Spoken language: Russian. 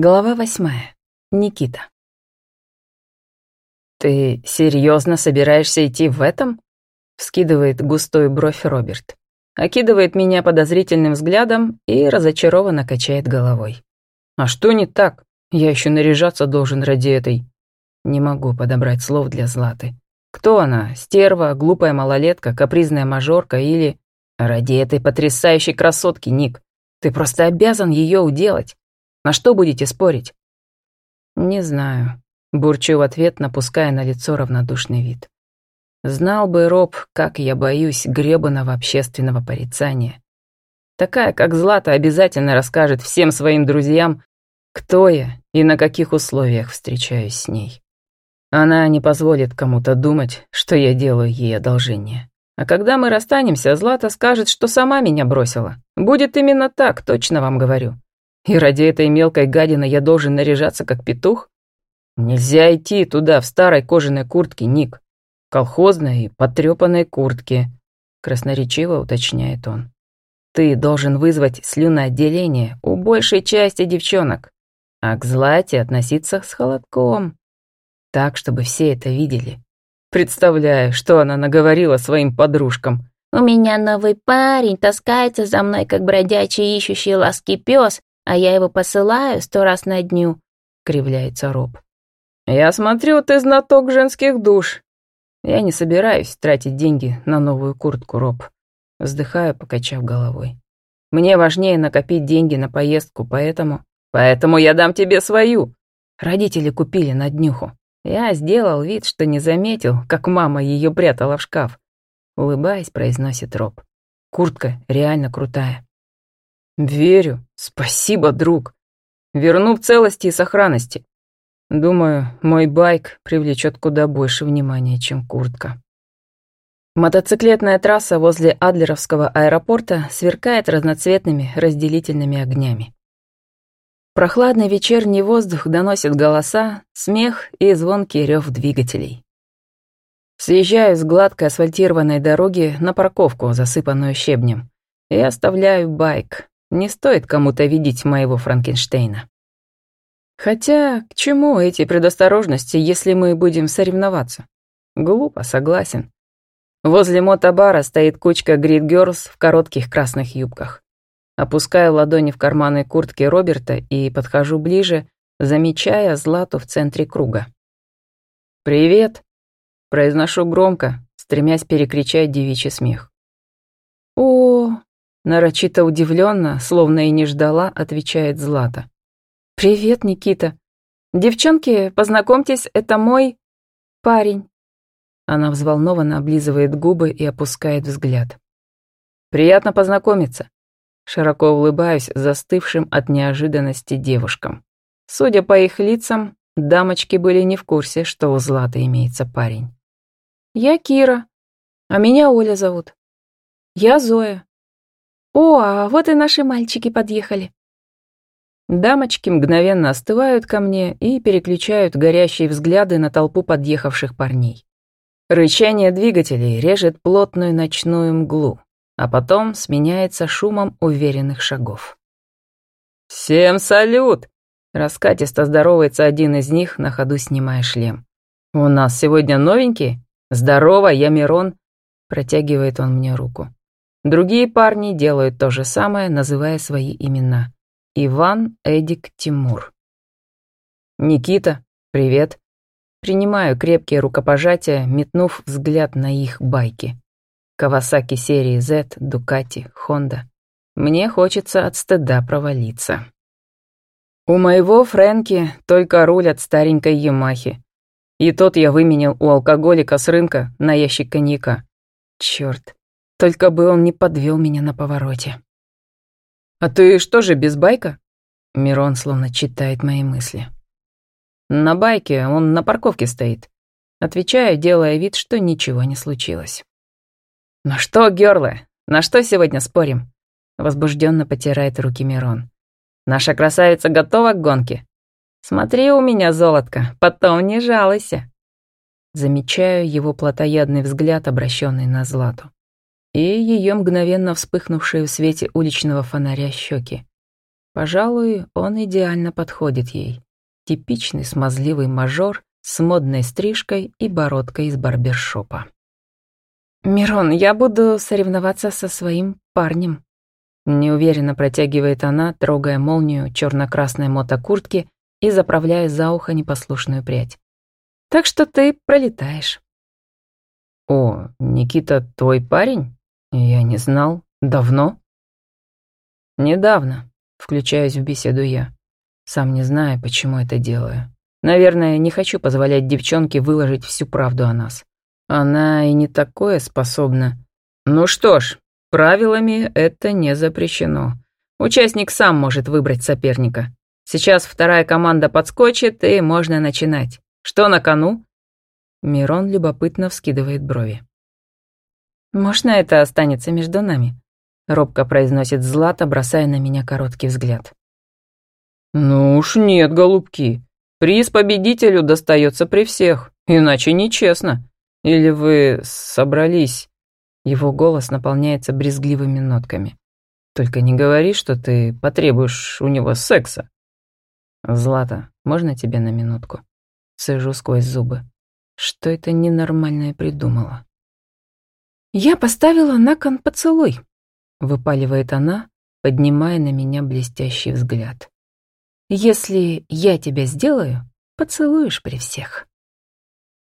Глава восьмая. Никита. «Ты серьезно собираешься идти в этом?» — вскидывает густую бровь Роберт. Окидывает меня подозрительным взглядом и разочарованно качает головой. «А что не так? Я еще наряжаться должен ради этой...» Не могу подобрать слов для Златы. Кто она? Стерва, глупая малолетка, капризная мажорка или... Ради этой потрясающей красотки, Ник. Ты просто обязан ее уделать. На что будете спорить?» «Не знаю», — бурчу в ответ, напуская на лицо равнодушный вид. «Знал бы Роб, как я боюсь гребаного общественного порицания. Такая, как Злата, обязательно расскажет всем своим друзьям, кто я и на каких условиях встречаюсь с ней. Она не позволит кому-то думать, что я делаю ей одолжение. А когда мы расстанемся, Злата скажет, что сама меня бросила. Будет именно так, точно вам говорю. И ради этой мелкой гадины я должен наряжаться как петух? Нельзя идти туда в старой кожаной куртке, Ник. Колхозной и потрёпанной куртке, красноречиво уточняет он. Ты должен вызвать слюноотделение у большей части девчонок, а к Злате относиться с холодком. Так, чтобы все это видели. Представляю, что она наговорила своим подружкам. «У меня новый парень таскается за мной, как бродячий ищущий ласки пес, а я его посылаю сто раз на дню», — кривляется Роб. «Я смотрю, ты знаток женских душ. Я не собираюсь тратить деньги на новую куртку, Роб», — вздыхаю, покачав головой. «Мне важнее накопить деньги на поездку, поэтому...» «Поэтому я дам тебе свою!» Родители купили на днюху. Я сделал вид, что не заметил, как мама ее прятала в шкаф. Улыбаясь, произносит Роб. Куртка реально крутая. Верю. Спасибо, друг. Верну в целости и сохранности. Думаю, мой байк привлечет куда больше внимания, чем куртка. Мотоциклетная трасса возле Адлеровского аэропорта сверкает разноцветными разделительными огнями. Прохладный вечерний воздух доносит голоса, смех и звонкий рев двигателей. Съезжаю с гладкой асфальтированной дороги на парковку, засыпанную щебнем, и оставляю байк, не стоит кому-то видеть моего Франкенштейна. Хотя, к чему эти предосторожности, если мы будем соревноваться? Глупо, согласен. Возле мотобара стоит кучка грит-гёрлс в коротких красных юбках. Опускаю ладони в карманы куртки Роберта и подхожу ближе, замечая Злату в центре круга. «Привет!» — произношу громко, стремясь перекричать девичий смех. «О, Нарочито удивленно, словно и не ждала, отвечает Злата. «Привет, Никита. Девчонки, познакомьтесь, это мой парень». Она взволнованно облизывает губы и опускает взгляд. «Приятно познакомиться». Широко улыбаюсь застывшим от неожиданности девушкам. Судя по их лицам, дамочки были не в курсе, что у Златы имеется парень. «Я Кира, а меня Оля зовут. Я Зоя. «О, а вот и наши мальчики подъехали». Дамочки мгновенно остывают ко мне и переключают горящие взгляды на толпу подъехавших парней. Рычание двигателей режет плотную ночную мглу, а потом сменяется шумом уверенных шагов. «Всем салют!» Раскатисто здоровается один из них, на ходу снимая шлем. «У нас сегодня новенький? Здорово, я Мирон!» Протягивает он мне руку. Другие парни делают то же самое, называя свои имена. Иван, Эдик, Тимур. «Никита, привет». Принимаю крепкие рукопожатия, метнув взгляд на их байки. Кавасаки серии Z, Дукати, Honda. Мне хочется от стыда провалиться. У моего Фрэнки только руль от старенькой Ямахи. И тот я выменял у алкоголика с рынка на ящик коньяка. Чёрт, только бы он не подвел меня на повороте. «А ты что же, без байка?» Мирон словно читает мои мысли. «На байке, он на парковке стоит». Отвечаю, делая вид, что ничего не случилось. «Ну что, гёрлы, на что сегодня спорим?» Возбужденно потирает руки Мирон. «Наша красавица готова к гонке? Смотри у меня, золотко, потом не жалуйся». Замечаю его плотоядный взгляд, обращенный на Злату и ее мгновенно вспыхнувшие в свете уличного фонаря щеки. Пожалуй, он идеально подходит ей. Типичный смазливый мажор с модной стрижкой и бородкой из барбершопа. «Мирон, я буду соревноваться со своим парнем», неуверенно протягивает она, трогая молнию черно-красной мотокуртки и заправляя за ухо непослушную прядь. «Так что ты пролетаешь». «О, Никита твой парень? Я не знал. Давно?» «Недавно», — включаюсь в беседу я. Сам не знаю, почему это делаю. Наверное, не хочу позволять девчонке выложить всю правду о нас. Она и не такое способна. Ну что ж, правилами это не запрещено. Участник сам может выбрать соперника. Сейчас вторая команда подскочит, и можно начинать. Что на кону? Мирон любопытно вскидывает брови. «Можно это останется между нами?» Робко произносит Злата, бросая на меня короткий взгляд. «Ну уж нет, голубки. Приз победителю достается при всех, иначе нечестно. Или вы собрались?» Его голос наполняется брезгливыми нотками. «Только не говори, что ты потребуешь у него секса». «Злата, можно тебе на минутку?» Сижу сквозь зубы. Что это ненормальное придумала? «Я поставила на кон поцелуй», — выпаливает она, поднимая на меня блестящий взгляд. «Если я тебя сделаю, поцелуешь при всех».